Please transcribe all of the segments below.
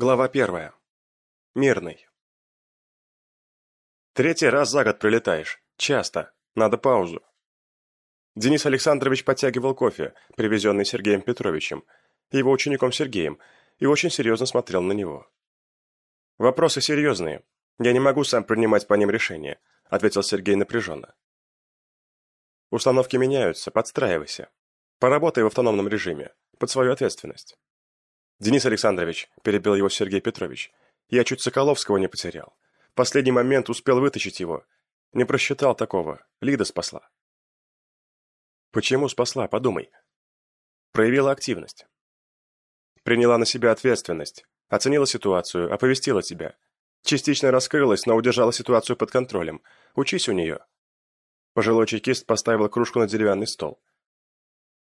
Глава первая. Мирный. Третий раз за год прилетаешь. Часто. Надо паузу. Денис Александрович подтягивал кофе, привезенный Сергеем Петровичем, его учеником Сергеем, и очень серьезно смотрел на него. «Вопросы серьезные. Я не могу сам принимать по ним решения», ответил Сергей напряженно. «Установки меняются, подстраивайся. Поработай в автономном режиме, под свою ответственность». «Денис Александрович», – перебил его Сергей Петрович, – «я чуть Соколовского не потерял. В последний момент успел вытащить его. Не просчитал такого. Лида спасла». «Почему спасла? Подумай». Проявила активность. Приняла на себя ответственность, оценила ситуацию, оповестила тебя. Частично раскрылась, но удержала ситуацию под контролем. Учись у нее. Пожилой чекист поставил кружку на деревянный стол.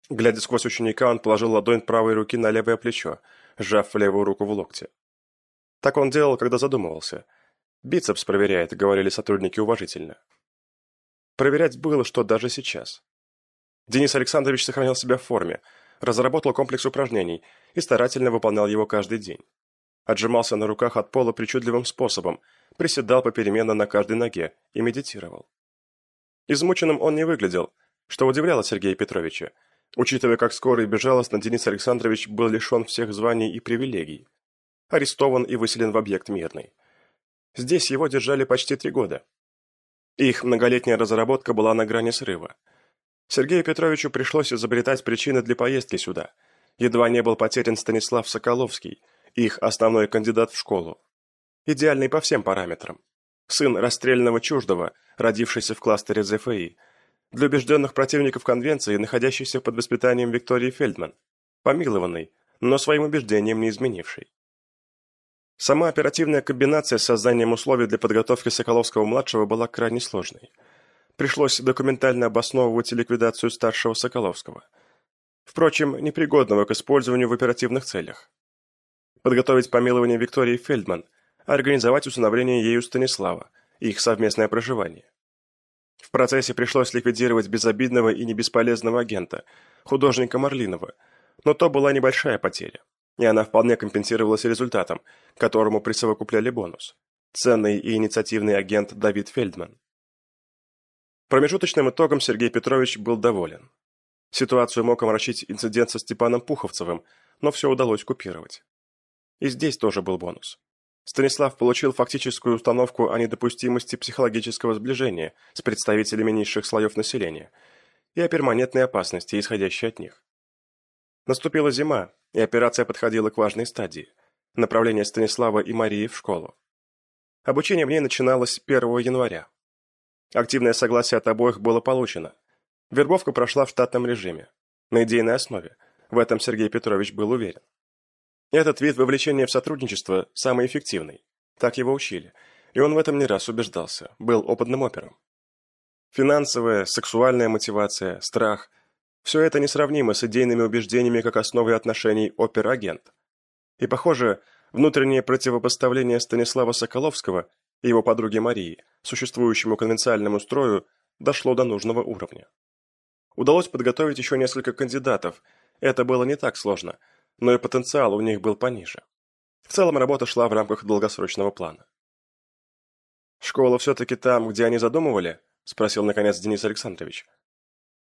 Глядя сквозь ученика, он положил ладонь правой руки на левое плечо, сжав левую руку в локте. Так он делал, когда задумывался. «Бицепс проверяет», — говорили сотрудники уважительно. Проверять было, что даже сейчас. Денис Александрович сохранял себя в форме, разработал комплекс упражнений и старательно выполнял его каждый день. Отжимался на руках от пола причудливым способом, приседал попеременно на каждой ноге и медитировал. Измученным он не выглядел, что удивляло Сергея Петровича, учитывая, как скоро и безжалостно Денис Александрович был лишен всех званий и привилегий. Арестован и выселен в объект мирный. Здесь его держали почти три года. Их многолетняя разработка была на грани срыва. Сергею Петровичу пришлось изобретать причины для поездки сюда. Едва не был потерян Станислав Соколовский, их основной кандидат в школу. Идеальный по всем параметрам. Сын расстрелянного чуждого, родившийся в кластере ЗФИ – для убежденных противников конвенции, находящийся под воспитанием Виктории Фельдман, помилованный, но своим убеждением не изменивший. Сама оперативная комбинация с созданием условий для подготовки Соколовского-младшего была крайне сложной. Пришлось документально обосновывать ликвидацию старшего Соколовского. Впрочем, непригодного к использованию в оперативных целях. Подготовить помилование Виктории Фельдман, организовать усыновление ею Станислава и их совместное проживание. В процессе пришлось ликвидировать безобидного и не бесполезного агента, художника Марлинова, но то была небольшая потеря, и она вполне компенсировалась результатом, которому присовокупляли бонус. Ценный и инициативный агент Давид Фельдман. Промежуточным итогом Сергей Петрович был доволен. Ситуацию мог омрачить инцидент со Степаном Пуховцевым, но все удалось купировать. И здесь тоже был бонус. Станислав получил фактическую установку о недопустимости психологического сближения с представителями низших слоев населения и о перманентной опасности, исходящей от них. Наступила зима, и операция подходила к важной стадии – направление Станислава и Марии в школу. Обучение в ней начиналось 1 января. Активное согласие от обоих было получено. Вербовка прошла в штатном режиме, на идейной основе. В этом Сергей Петрович был уверен. Этот вид вовлечения в сотрудничество самый эффективный. Так его учили. И он в этом не раз убеждался, был опытным опером. Финансовая, сексуальная мотивация, страх – все это несравнимо с идейными убеждениями как основой отношений опер-агент. И, похоже, внутреннее противопоставление Станислава Соколовского и его подруги Марии, существующему конвенциальному строю, дошло до нужного уровня. Удалось подготовить еще несколько кандидатов, это было не так сложно – но и потенциал у них был пониже. В целом работа шла в рамках долгосрочного плана. «Школа все-таки там, где они задумывали?» – спросил, наконец, Денис Александрович.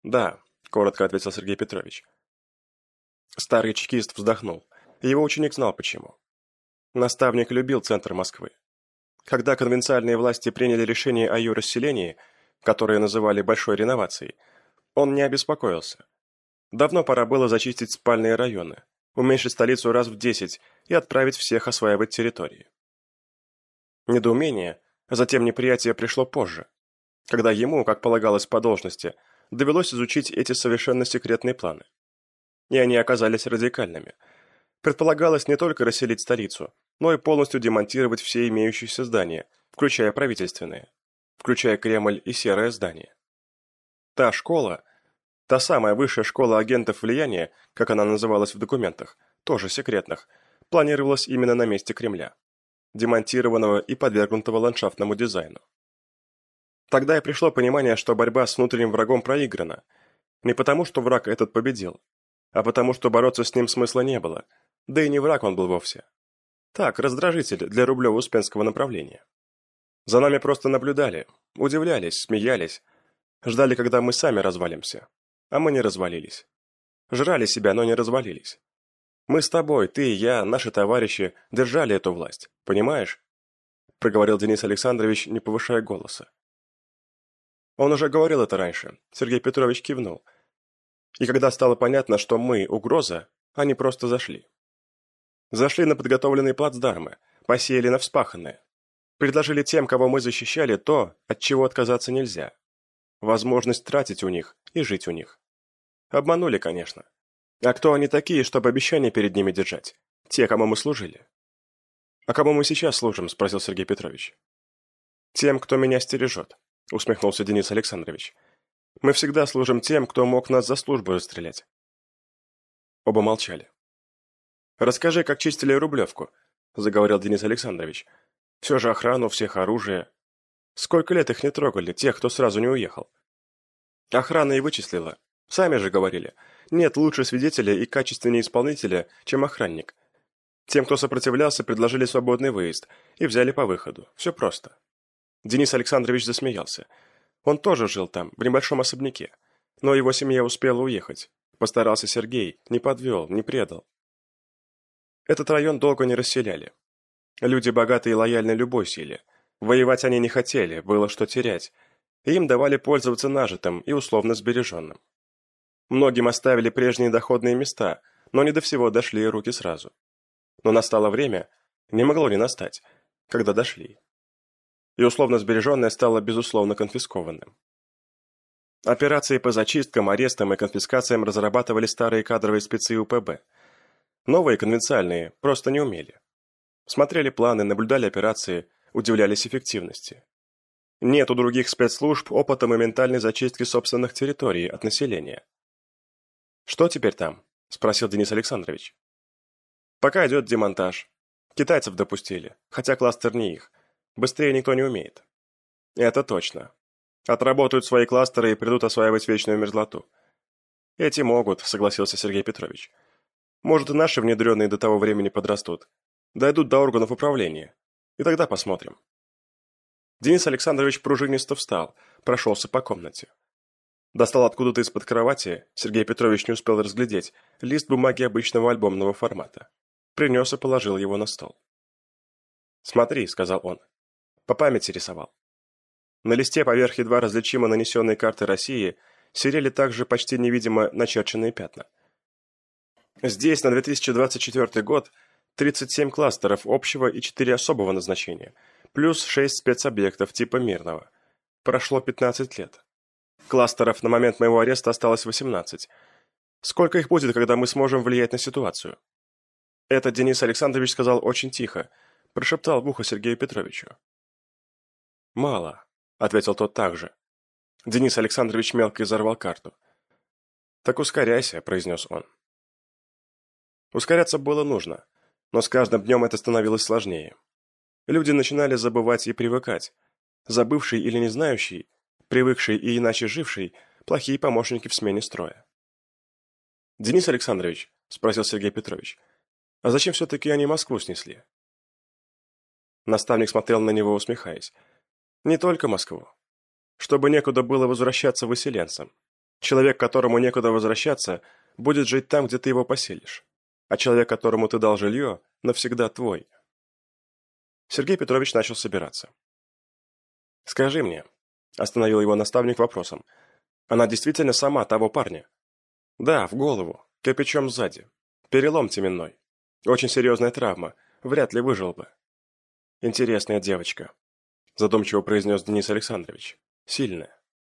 «Да», – коротко ответил Сергей Петрович. Старый чекист вздохнул. Его ученик знал почему. Наставник любил центр Москвы. Когда конвенциальные власти приняли решение о ее расселении, которое называли «большой реновацией», он не обеспокоился. Давно пора было зачистить спальные районы, уменьшить столицу раз в десять и отправить всех осваивать территории. Недоумение, а затем неприятие пришло позже, когда ему, как полагалось по должности, довелось изучить эти совершенно секретные планы. И они оказались радикальными. Предполагалось не только расселить столицу, но и полностью демонтировать все имеющиеся здания, включая правительственные, включая Кремль и серое здание. Та школа, Та самая высшая школа агентов влияния, как она называлась в документах, тоже секретных, планировалась именно на месте Кремля, демонтированного и подвергнутого ландшафтному дизайну. Тогда и пришло понимание, что борьба с внутренним врагом проиграна. Не потому, что враг этот победил, а потому, что бороться с ним смысла не было, да и не враг он был вовсе. Так, раздражитель для Рублево-Успенского направления. За нами просто наблюдали, удивлялись, смеялись, ждали, когда мы сами развалимся. А мы не развалились. Жрали себя, но не развалились. Мы с тобой, ты и я, наши товарищи, держали эту власть, понимаешь? Проговорил Денис Александрович, не повышая голоса. Он уже говорил это раньше. Сергей Петрович кивнул. И когда стало понятно, что мы – угроза, они просто зашли. Зашли на подготовленные плацдармы, посеяли на вспаханное. Предложили тем, кого мы защищали, то, от чего отказаться нельзя. Возможность тратить у них и жить у них. Обманули, конечно. А кто они такие, чтобы обещания перед ними держать? Те, кому мы служили. «А кому мы сейчас служим?» – спросил Сергей Петрович. «Тем, кто меня стережет», – усмехнулся Денис Александрович. «Мы всегда служим тем, кто мог нас за службу расстрелять». Оба молчали. «Расскажи, как чистили Рублевку», – заговорил Денис Александрович. «Все же охрану, всех оружие. Сколько лет их не трогали, тех, кто сразу не уехал?» «Охрана и вычислила. Сами же говорили. Нет лучше свидетеля и качественнее исполнителя, чем охранник. Тем, кто сопротивлялся, предложили свободный выезд и взяли по выходу. Все просто». Денис Александрович засмеялся. Он тоже жил там, в небольшом особняке. Но его семья успела уехать. Постарался Сергей, не подвел, не предал. Этот район долго не расселяли. Люди богатые и лояльны любой силе. Воевать они не хотели, было что терять. Им давали пользоваться нажитым и условно сбереженным. Многим оставили прежние доходные места, но не до всего дошли руки сразу. Но настало время, не могло не настать, когда дошли. И условно сбереженное стало безусловно конфискованным. Операции по зачисткам, арестам и конфискациям разрабатывали старые кадровые спецы УПБ – Новые, конвенциальные, просто не умели. Смотрели планы, наблюдали операции, удивлялись эффективности. Нет у других спецслужб опыта моментальной зачистки собственных территорий от населения. «Что теперь там?» – спросил Денис Александрович. «Пока идет демонтаж. Китайцев допустили, хотя кластер не их. Быстрее никто не умеет». «Это точно. Отработают свои кластеры и придут осваивать вечную мерзлоту». «Эти могут», – согласился Сергей Петрович. Может, и наши внедренные до того времени подрастут. Дойдут до органов управления. И тогда посмотрим. Денис Александрович пружинисто встал, прошелся по комнате. Достал откуда-то из-под кровати, Сергей Петрович не успел разглядеть, лист бумаги обычного альбомного формата. Принес и положил его на стол. «Смотри», — сказал он. По памяти рисовал. На листе поверх едва различимо нанесенной карты России серели также почти невидимо начерченные пятна — Здесь на 2024 год 37 кластеров общего и 4 особого назначения, плюс 6 спецобъектов типа мирного. Прошло 15 лет. Кластеров на момент моего ареста осталось 18. Сколько их будет, когда мы сможем влиять на ситуацию? Это Денис Александрович сказал очень тихо, прошептал в ухо Сергею Петровичу. «Мало», — ответил тот также. Денис Александрович мелко изорвал карту. «Так ускоряйся», — произнес он. Ускоряться было нужно, но с каждым днем это становилось сложнее. Люди начинали забывать и привыкать. Забывший или не знающий, привыкший и иначе живший – плохие помощники в смене строя. «Денис Александрович», – спросил Сергей Петрович, – «а зачем все-таки они Москву снесли?» Наставник смотрел на него, усмехаясь. «Не только Москву. Чтобы некуда было возвращаться выселенцам. Человек, которому некуда возвращаться, будет жить там, где ты его поселишь а человек, которому ты дал жилье, навсегда твой. Сергей Петрович начал собираться. «Скажи мне», — остановил его наставник вопросом, «она действительно сама того парня?» «Да, в голову, кирпичом сзади. Перелом теменной. Очень серьезная травма, вряд ли выжил бы». «Интересная девочка», — задумчиво произнес Денис Александрович. «Сильная».